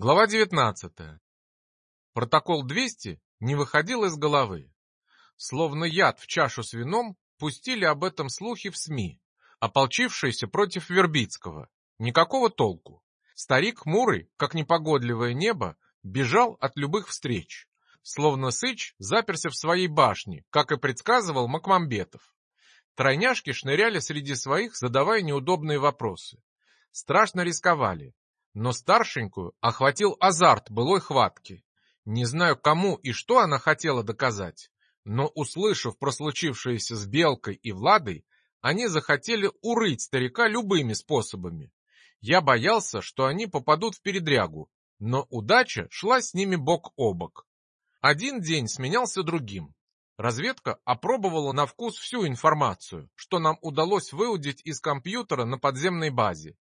Глава 19. Протокол 200 не выходил из головы. Словно яд в чашу с вином, пустили об этом слухи в СМИ, ополчившиеся против Вербицкого. Никакого толку. Старик хмурый, как непогодливое небо, бежал от любых встреч. Словно Сыч заперся в своей башне, как и предсказывал Макмамбетов. Тройняшки шныряли среди своих, задавая неудобные вопросы. Страшно рисковали, но старшенькую охватил азарт былой хватки. Не знаю, кому и что она хотела доказать, но, услышав про случившееся с Белкой и Владой, они захотели урыть старика любыми способами. Я боялся, что они попадут в передрягу, но удача шла с ними бок о бок. Один день сменялся другим. Разведка опробовала на вкус всю информацию, что нам удалось выудить из компьютера на подземной базе.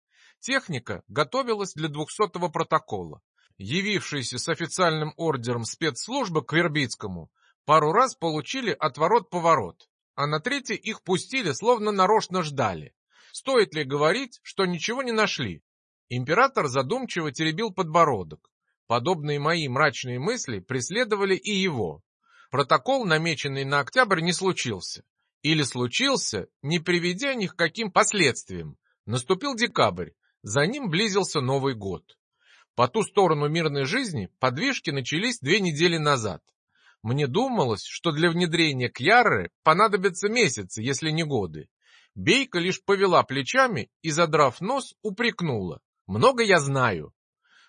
Техника готовилась для двухсотого протокола. Явившиеся с официальным ордером спецслужбы к Вербицкому пару раз получили отворот-поворот, а на третий их пустили, словно нарочно ждали. Стоит ли говорить, что ничего не нашли? Император задумчиво теребил подбородок. Подобные мои мрачные мысли преследовали и его. Протокол, намеченный на октябрь, не случился. Или случился, не приведя ни к каким последствиям. Наступил декабрь, за ним близился Новый год. По ту сторону мирной жизни подвижки начались две недели назад. Мне думалось, что для внедрения Кьяры понадобятся месяцы, если не годы. Бейка лишь повела плечами и, задрав нос, упрекнула. «Много я знаю».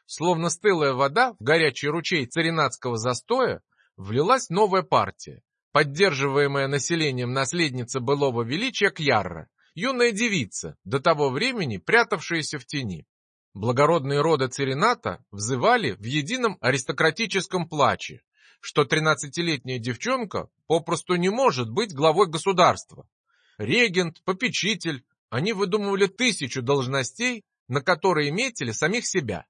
Словно стылая вода в горячий ручей царинатского застоя влилась новая партия, поддерживаемая населением наследница былого величия Кьярра юная девица, до того времени прятавшаяся в тени. Благородные роды Церината взывали в едином аристократическом плаче, что тринадцатилетняя девчонка попросту не может быть главой государства. Регент, попечитель, они выдумывали тысячу должностей, на которые метили самих себя.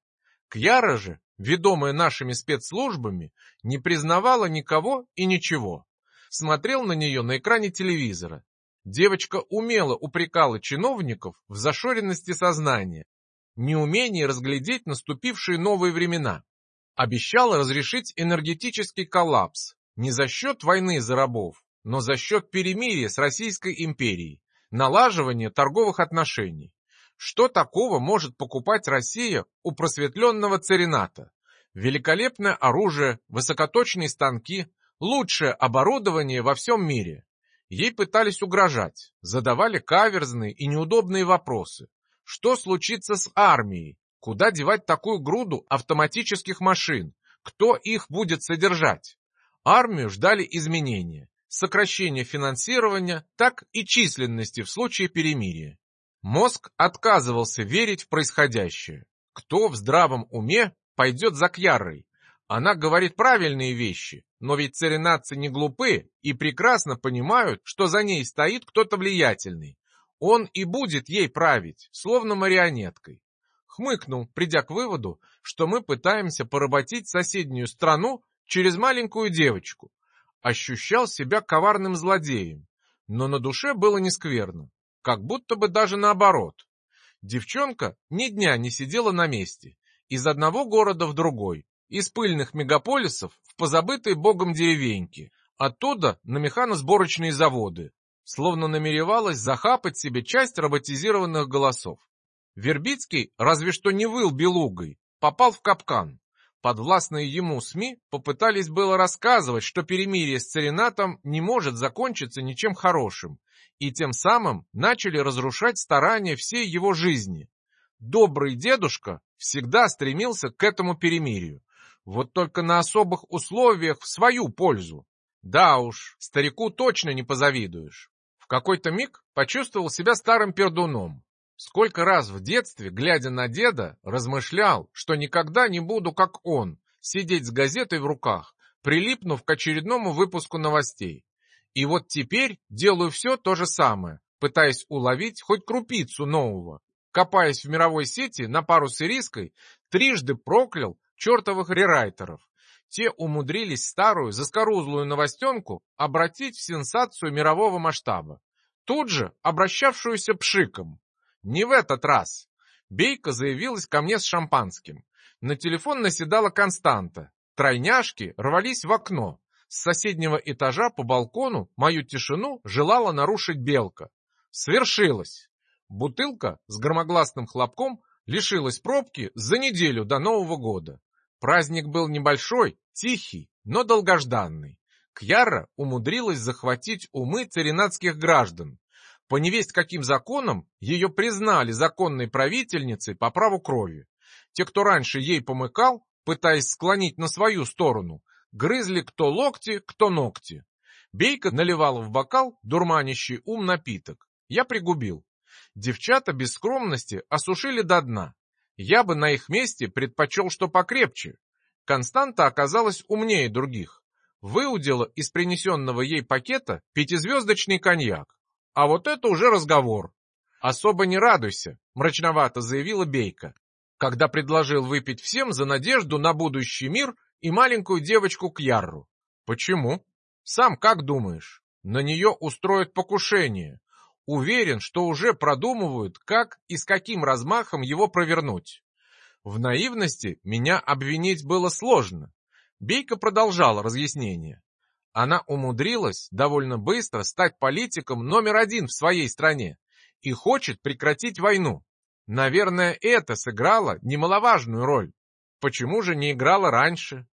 Кьяра же, ведомая нашими спецслужбами, не признавала никого и ничего. Смотрел на нее на экране телевизора Девочка умело упрекала чиновников в зашоренности сознания, неумении разглядеть наступившие новые времена. Обещала разрешить энергетический коллапс не за счет войны за рабов, но за счет перемирия с Российской империей, налаживания торговых отношений. Что такого может покупать Россия у просветленного царината? Великолепное оружие, высокоточные станки, лучшее оборудование во всем мире. Ей пытались угрожать, задавали каверзные и неудобные вопросы. Что случится с армией? Куда девать такую груду автоматических машин? Кто их будет содержать? Армию ждали изменения, сокращение финансирования, так и численности в случае перемирия. Мозг отказывался верить в происходящее. Кто в здравом уме пойдет за Кьярой? Она говорит правильные вещи, но ведь царинатцы не глупы и прекрасно понимают, что за ней стоит кто-то влиятельный. Он и будет ей править, словно марионеткой. Хмыкнул, придя к выводу, что мы пытаемся поработить соседнюю страну через маленькую девочку. Ощущал себя коварным злодеем, но на душе было не скверно, как будто бы даже наоборот. Девчонка ни дня не сидела на месте, из одного города в другой, из пыльных мегаполисов в позабытые богом деревеньки, оттуда на механосборочные заводы, словно намеревалась захапать себе часть роботизированных голосов. Вербицкий разве что не выл белугой, попал в капкан. Подвластные ему СМИ попытались было рассказывать, что перемирие с царинатом не может закончиться ничем хорошим, и тем самым начали разрушать старания всей его жизни. Добрый дедушка всегда стремился к этому перемирию. Вот только на особых условиях в свою пользу. Да уж, старику точно не позавидуешь. В какой-то миг почувствовал себя старым пердуном. Сколько раз в детстве, глядя на деда, размышлял, что никогда не буду, как он, сидеть с газетой в руках, прилипнув к очередному выпуску новостей. И вот теперь делаю все то же самое, пытаясь уловить хоть крупицу нового. Копаясь в мировой сети на пару с ириской, трижды проклял чертовых рерайтеров. Те умудрились старую, заскорузлую новостенку обратить в сенсацию мирового масштаба, тут же обращавшуюся пшиком. Не в этот раз. Бейка заявилась ко мне с шампанским. На телефон наседала Константа. Тройняшки рвались в окно. С соседнего этажа по балкону мою тишину желала нарушить белка. Свершилось. Бутылка с громогласным хлопком лишилась пробки за неделю до Нового года. Праздник был небольшой, тихий, но долгожданный. Кьяра умудрилась захватить умы царинатских граждан. По невесть каким законам ее признали законной правительницей по праву крови. Те, кто раньше ей помыкал, пытаясь склонить на свою сторону, грызли кто локти, кто ногти. Бейка наливала в бокал дурманящий ум напиток. Я пригубил. Девчата без скромности осушили до дна. Я бы на их месте предпочел что покрепче. Константа оказалась умнее других. Выудила из принесенного ей пакета пятизвездочный коньяк. А вот это уже разговор. Особо не радуйся, мрачновато заявила Бейка, когда предложил выпить всем за надежду на будущий мир и маленькую девочку Кьярру. Почему? Сам как думаешь? На нее устроят покушение. Уверен, что уже продумывают, как и с каким размахом его провернуть. В наивности меня обвинить было сложно. Бейка продолжала разъяснение. Она умудрилась довольно быстро стать политиком номер один в своей стране и хочет прекратить войну. Наверное, это сыграло немаловажную роль. Почему же не играла раньше?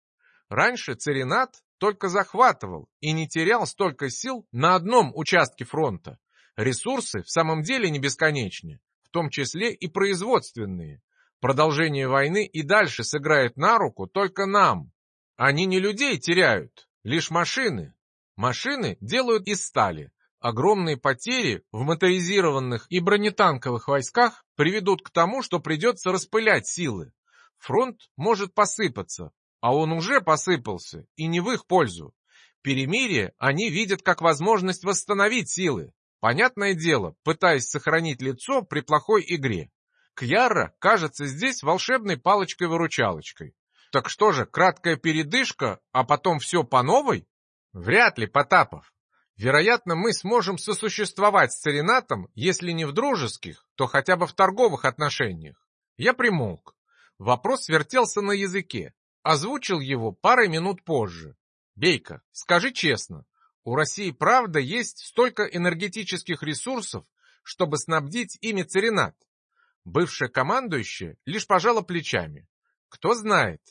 Раньше Царинат только захватывал и не терял столько сил на одном участке фронта. Ресурсы в самом деле не бесконечны, в том числе и производственные. Продолжение войны и дальше сыграет на руку только нам. Они не людей теряют, лишь машины. Машины делают из стали. Огромные потери в моторизированных и бронетанковых войсках приведут к тому, что придется распылять силы. Фронт может посыпаться, а он уже посыпался, и не в их пользу. Перемирие они видят как возможность восстановить силы. Понятное дело, пытаясь сохранить лицо при плохой игре. Кьяра кажется здесь волшебной палочкой-выручалочкой. Так что же, краткая передышка, а потом все по новой? Вряд ли, Потапов. Вероятно, мы сможем сосуществовать с Царинатом, если не в дружеских, то хотя бы в торговых отношениях. Я примолк. Вопрос вертелся на языке. Озвучил его парой минут позже. Бейка, скажи честно, у России правда есть столько энергетических ресурсов, чтобы снабдить ими Царинат? Бывшая командующая лишь пожала плечами. Кто знает.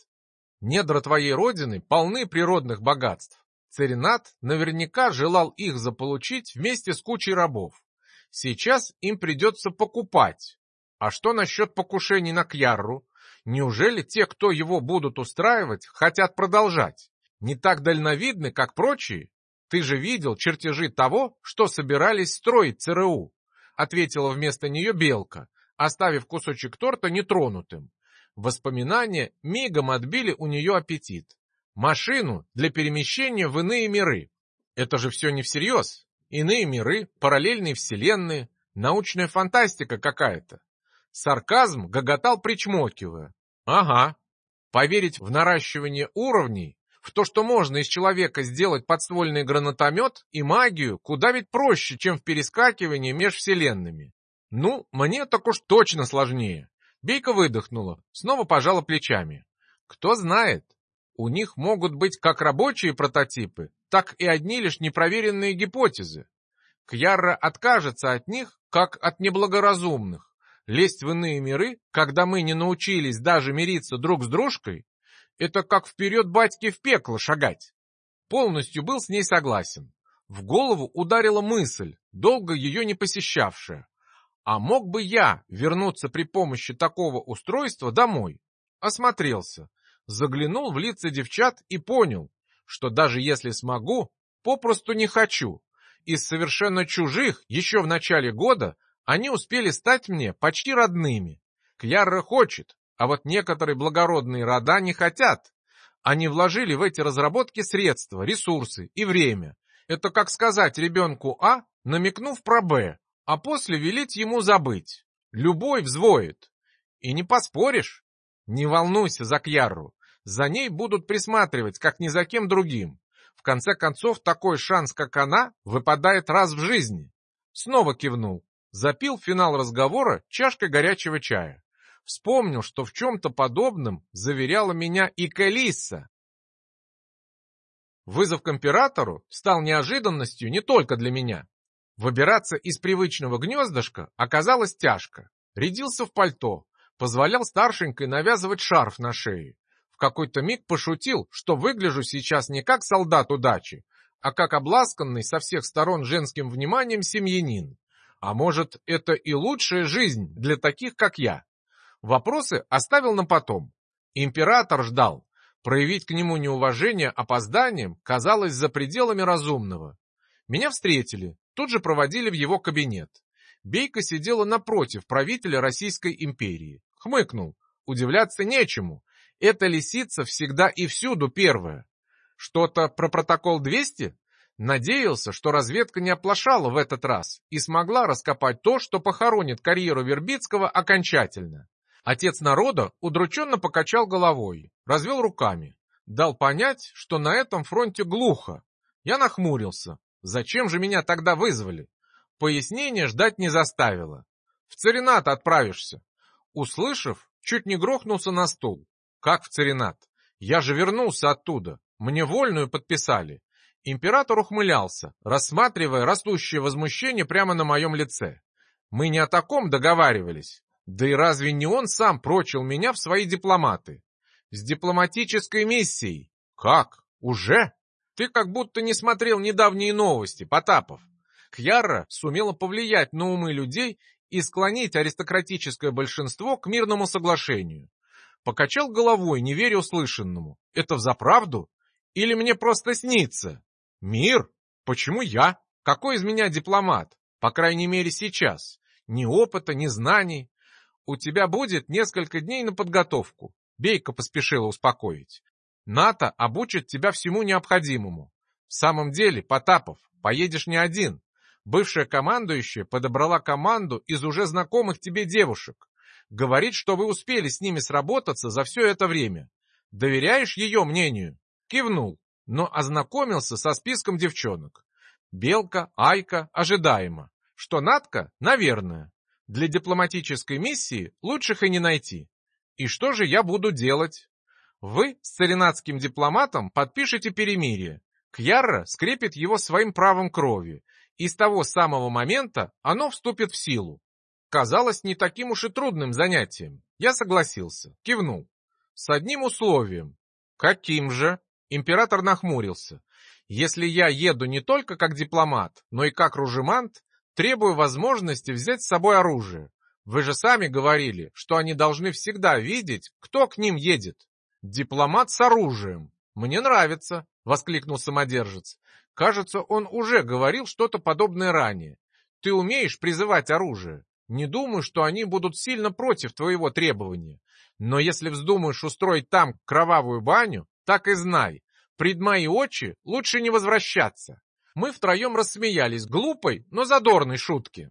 Недра твоей родины полны природных богатств. Царинат наверняка желал их заполучить вместе с кучей рабов. Сейчас им придется покупать. А что насчет покушений на Кьярру? Неужели те, кто его будут устраивать, хотят продолжать? Не так дальновидны, как прочие? Ты же видел чертежи того, что собирались строить ЦРУ, ответила вместо нее Белка, оставив кусочек торта нетронутым. Воспоминания мигом отбили у нее аппетит. Машину для перемещения в иные миры. Это же все не всерьез. Иные миры, параллельные вселенные, научная фантастика какая-то. Сарказм гоготал причмокивая. Ага. Поверить в наращивание уровней в то, что можно из человека сделать подствольный гранатомет и магию, куда ведь проще, чем в перескакивании меж вселенными. Ну, мне так уж точно сложнее. Бейка выдохнула, снова пожала плечами. Кто знает, у них могут быть как рабочие прототипы, так и одни лишь непроверенные гипотезы. Кьяра откажется от них, как от неблагоразумных. Лезть в иные миры, когда мы не научились даже мириться друг с дружкой, это как вперед батьки в пекло шагать. Полностью был с ней согласен. В голову ударила мысль, долго ее не посещавшая. А мог бы я вернуться при помощи такого устройства домой? Осмотрелся, заглянул в лица девчат и понял, что даже если смогу, попросту не хочу. Из совершенно чужих еще в начале года они успели стать мне почти родными. Кьяра хочет, а вот некоторые благородные рода не хотят. Они вложили в эти разработки средства, ресурсы и время. Это как сказать ребенку А, намекнув про Б, а после велеть ему забыть. Любой взвоет. И не поспоришь. Не волнуйся за Кьяру. За ней будут присматривать, как ни за кем другим. В конце концов, такой шанс, как она, выпадает раз в жизни. Снова кивнул. Запил финал разговора чашкой горячего чая. Вспомнил, что в чем-то подобном заверяла меня и Калисса. Вызов к императору стал неожиданностью не только для меня. Выбираться из привычного гнездышка оказалось тяжко. Рядился в пальто, позволял старшенькой навязывать шарф на шее. В какой-то миг пошутил, что выгляжу сейчас не как солдат удачи, а как обласканный со всех сторон женским вниманием семьянин. А может, это и лучшая жизнь для таких, как я? Вопросы оставил на потом. Император ждал. Проявить к нему неуважение опозданием казалось за пределами разумного. Меня встретили, тут же проводили в его кабинет. Бейка сидела напротив правителя Российской империи. Хмыкнул. Удивляться нечему. Эта лисица всегда и всюду первая. Что-то про протокол 200? Надеялся, что разведка не оплошала в этот раз и смогла раскопать то, что похоронит карьеру Вербицкого окончательно. Отец народа удрученно покачал головой, развел руками, дал понять, что на этом фронте глухо. Я нахмурился. Зачем же меня тогда вызвали? Пояснение ждать не заставило. В Царинат отправишься. Услышав, чуть не грохнулся на стул. Как в Царинат? Я же вернулся оттуда. Мне вольную подписали. Император ухмылялся, рассматривая растущее возмущение прямо на моем лице. Мы не о таком договаривались. Да и разве не он сам прочил меня в свои дипломаты? С дипломатической миссией. Как? Уже? Ты как будто не смотрел недавние новости, Потапов. Кьяра сумела повлиять на умы людей и склонить аристократическое большинство к мирному соглашению. Покачал головой, не веря услышанному. Это взаправду? Или мне просто снится? Мир? Почему я? Какой из меня дипломат? По крайней мере сейчас. Ни опыта, ни знаний. У тебя будет несколько дней на подготовку. Бейка поспешила успокоить. НАТО обучит тебя всему необходимому. В самом деле, Потапов, поедешь не один. Бывшая командующая подобрала команду из уже знакомых тебе девушек. Говорит, что вы успели с ними сработаться за все это время. Доверяешь ее мнению? Кивнул, но ознакомился со списком девчонок. Белка, Айка, ожидаемо. Что Натка? Наверное. Для дипломатической миссии лучших и не найти. И что же я буду делать? Вы с царинатским дипломатом подпишете перемирие. Кьярра скрепит его своим правом крови, и с того самого момента оно вступит в силу. Казалось не таким уж и трудным занятием. Я согласился, кивнул. С одним условием. Каким же? Император нахмурился. Если я еду не только как дипломат, но и как ружемант, Требую возможности взять с собой оружие. Вы же сами говорили, что они должны всегда видеть, кто к ним едет. Дипломат с оружием. Мне нравится, воскликнул самодержец. Кажется, он уже говорил что-то подобное ранее. Ты умеешь призывать оружие. Не думаю, что они будут сильно против твоего требования. Но если вздумаешь устроить там кровавую баню, так и знай, пред мои очи лучше не возвращаться мы втроем рассмеялись глупой, но задорной шутки.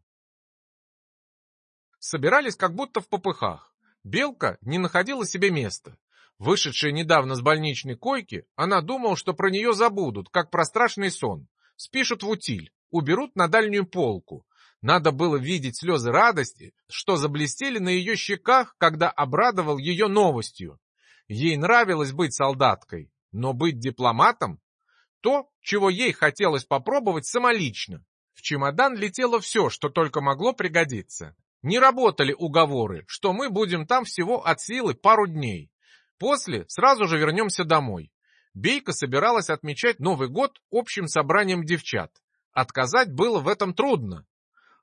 Собирались как будто в попыхах. Белка не находила себе места. Вышедшая недавно с больничной койки, она думала, что про нее забудут, как про страшный сон. Спишут в утиль, уберут на дальнюю полку. Надо было видеть слезы радости, что заблестели на ее щеках, когда обрадовал ее новостью. Ей нравилось быть солдаткой, но быть дипломатом то, чего ей хотелось попробовать самолично. В чемодан летело все, что только могло пригодиться. Не работали уговоры, что мы будем там всего от силы пару дней. После сразу же вернемся домой. Бейка собиралась отмечать Новый год общим собранием девчат. Отказать было в этом трудно.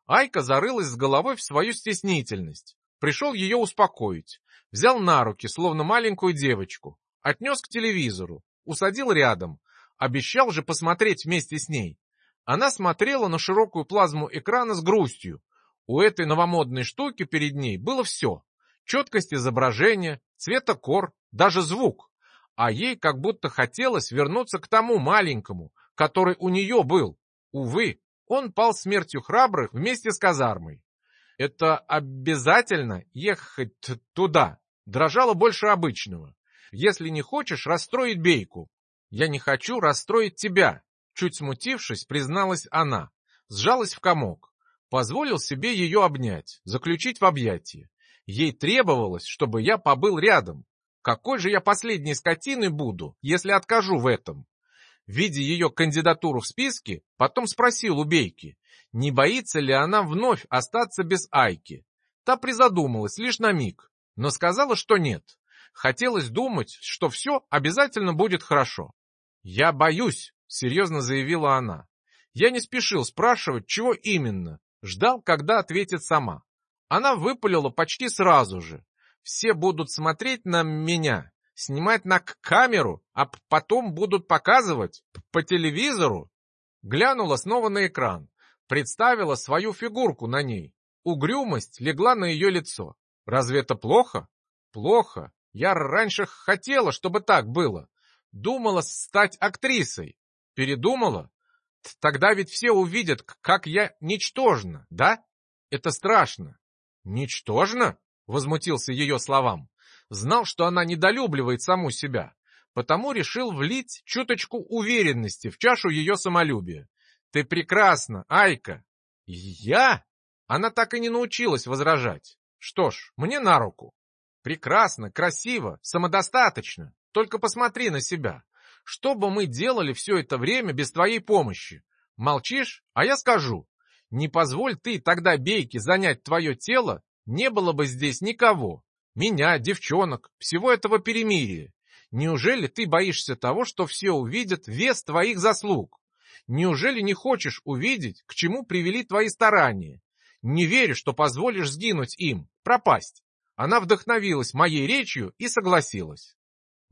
Айка зарылась с головой в свою стеснительность. Пришел ее успокоить. Взял на руки, словно маленькую девочку. Отнес к телевизору. Усадил рядом. Обещал же посмотреть вместе с ней. Она смотрела на широкую плазму экрана с грустью. У этой новомодной штуки перед ней было все. Четкость изображения, цветокор, даже звук. А ей как будто хотелось вернуться к тому маленькому, который у нее был. Увы, он пал смертью храбрых вместе с казармой. Это обязательно ехать туда. Дрожало больше обычного. Если не хочешь расстроить бейку, «Я не хочу расстроить тебя», — чуть смутившись, призналась она. Сжалась в комок. Позволил себе ее обнять, заключить в объятия. Ей требовалось, чтобы я побыл рядом. Какой же я последней скотиной буду, если откажу в этом? Видя ее кандидатуру в списке, потом спросил у Бейки, не боится ли она вновь остаться без Айки. Та призадумалась лишь на миг, но сказала, что нет. Хотелось думать, что все обязательно будет хорошо. «Я боюсь», — серьезно заявила она. Я не спешил спрашивать, чего именно, ждал, когда ответит сама. Она выпалила почти сразу же. Все будут смотреть на меня, снимать на камеру, а потом будут показывать по телевизору. Глянула снова на экран, представила свою фигурку на ней. Угрюмость легла на ее лицо. Разве это плохо? Плохо. Я раньше хотела, чтобы так было. Думала стать актрисой. Передумала? Тогда ведь все увидят, как я ничтожна, да? Это страшно. Ничтожно? Возмутился ее словам. Знал, что она недолюбливает саму себя. Потому решил влить чуточку уверенности в чашу ее самолюбия. Ты прекрасна, Айка. Я? Она так и не научилась возражать. Что ж, мне на руку. Прекрасно, красиво, самодостаточно. Только посмотри на себя. Что бы мы делали все это время без твоей помощи? Молчишь? А я скажу. Не позволь ты тогда бейке занять твое тело, не было бы здесь никого. Меня, девчонок, всего этого перемирия. Неужели ты боишься того, что все увидят вес твоих заслуг? Неужели не хочешь увидеть, к чему привели твои старания? Не верю, что позволишь сгинуть им, пропасть. Она вдохновилась моей речью и согласилась.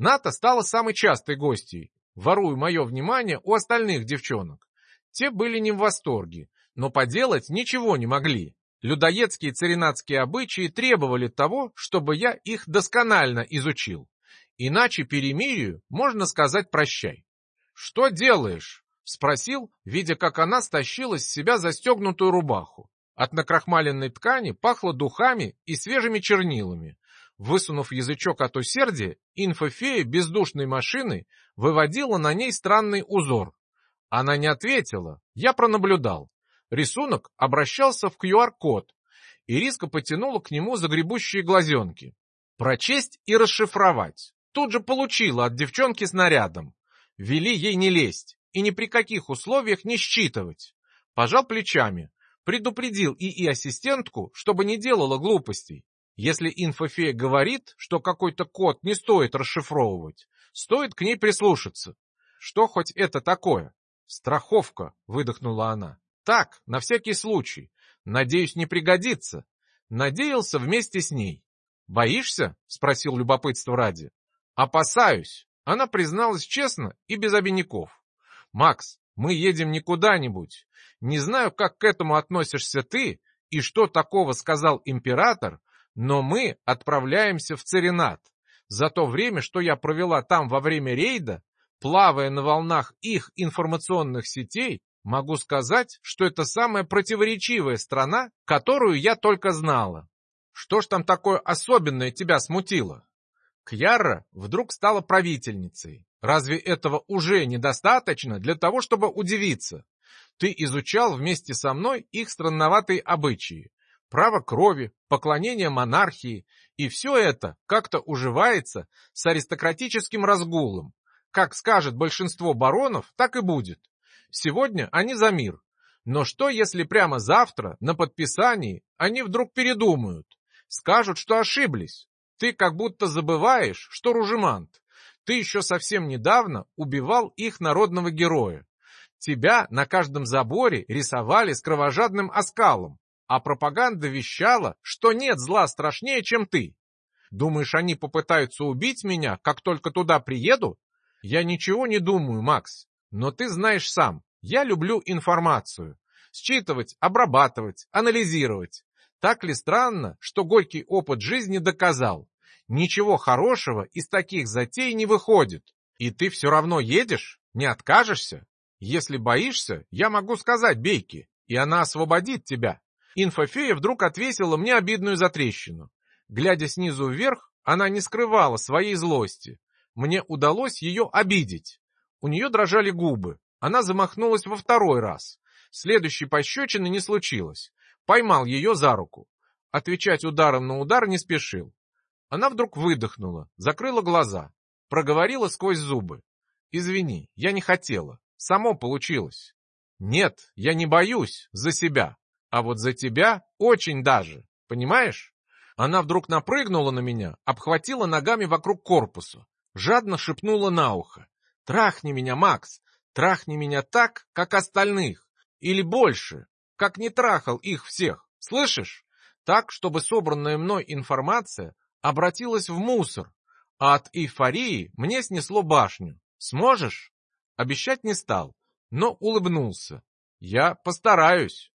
Ната стала самой частой гостьей, воруя мое внимание у остальных девчонок. Те были не в восторге, но поделать ничего не могли. Людоедские царинатские обычаи требовали того, чтобы я их досконально изучил. Иначе перемирию можно сказать прощай. «Что делаешь?» — спросил, видя, как она стащила с себя застегнутую рубаху. От накрахмаленной ткани пахло духами и свежими чернилами. Высунув язычок от усердия, инфофея бездушной машины выводила на ней странный узор. Она не ответила, я пронаблюдал. Рисунок обращался в QR-код, и Риска потянула к нему загребущие глазенки. Прочесть и расшифровать. Тут же получила от девчонки снарядом. Вели ей не лезть и ни при каких условиях не считывать. Пожал плечами, Предупредил ИИ-ассистентку, чтобы не делала глупостей. Если инфофея говорит, что какой-то код не стоит расшифровывать, стоит к ней прислушаться. Что хоть это такое? Страховка, выдохнула она. Так, на всякий случай. Надеюсь, не пригодится. Надеялся вместе с ней. Боишься? Спросил любопытство ради. Опасаюсь. Она призналась честно и без обиняков. Макс, мы едем не куда-нибудь. Не знаю, как к этому относишься ты и что такого сказал император, но мы отправляемся в Церинат. За то время, что я провела там во время рейда, плавая на волнах их информационных сетей, могу сказать, что это самая противоречивая страна, которую я только знала. Что ж там такое особенное тебя смутило? Кьяра вдруг стала правительницей. Разве этого уже недостаточно для того, чтобы удивиться? Ты изучал вместе со мной их странноватые обычаи, право крови, поклонение монархии, и все это как-то уживается с аристократическим разгулом. Как скажет большинство баронов, так и будет. Сегодня они за мир. Но что, если прямо завтра, на подписании, они вдруг передумают? Скажут, что ошиблись. Ты как будто забываешь, что Ружемант. Ты еще совсем недавно убивал их народного героя. Тебя на каждом заборе рисовали с кровожадным оскалом, а пропаганда вещала, что нет зла страшнее, чем ты. Думаешь, они попытаются убить меня, как только туда приеду? Я ничего не думаю, Макс. Но ты знаешь сам, я люблю информацию. Считывать, обрабатывать, анализировать. Так ли странно, что горький опыт жизни доказал? Ничего хорошего из таких затей не выходит. И ты все равно едешь? Не откажешься? Если боишься, я могу сказать Бейке, и она освободит тебя. Инфофея вдруг отвесила мне обидную затрещину. Глядя снизу вверх, она не скрывала своей злости. Мне удалось ее обидеть. У нее дрожали губы. Она замахнулась во второй раз. Следующей пощечины не случилось. Поймал ее за руку. отвечать ударом на удар не спешил. Она вдруг выдохнула, закрыла глаза, проговорила сквозь зубы. «Извини, я не хотела. Само получилось». «Нет, я не боюсь за себя, а вот за тебя очень даже, понимаешь?» Она вдруг напрыгнула на меня, обхватила ногами вокруг корпуса, жадно шепнула на ухо. «Трахни меня, Макс, трахни меня так, как остальных, или больше, как не трахал их всех, слышишь? Так, чтобы собранная мной информация обратилась в мусор, а от эйфории мне снесло башню. Сможешь?» Обещать не стал, но улыбнулся. «Я постараюсь».